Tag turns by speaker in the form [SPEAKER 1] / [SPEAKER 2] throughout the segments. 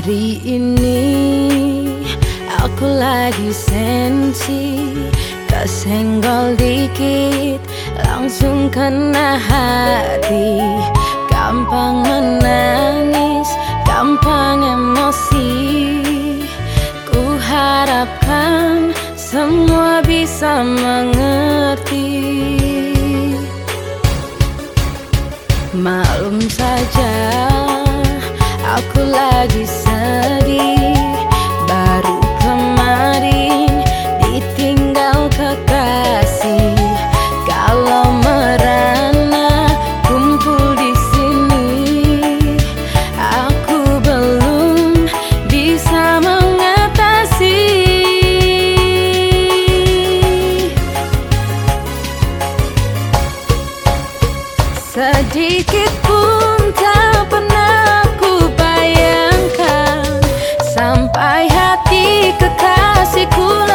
[SPEAKER 1] Hari ini aku lagi sensi Kesenggol dikit langsung kena hati. Gampang menangis, gampang emosi. Ku harapkan semua bisa mengerti. Maklum saja aku lagi sedih Sedikit pun tak pernah ku bayangkan. Sampai hati kekasihku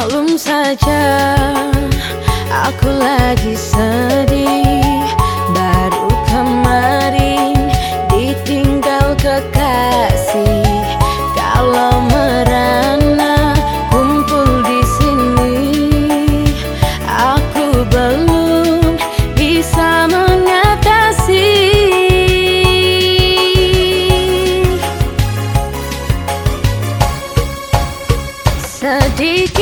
[SPEAKER 1] Maklum saja Aku lagi sedih. Baru kemarin Ditinggal kekasih. Kalau merana Kumpul di sini Aku belum bisa mengatasi. Sedikit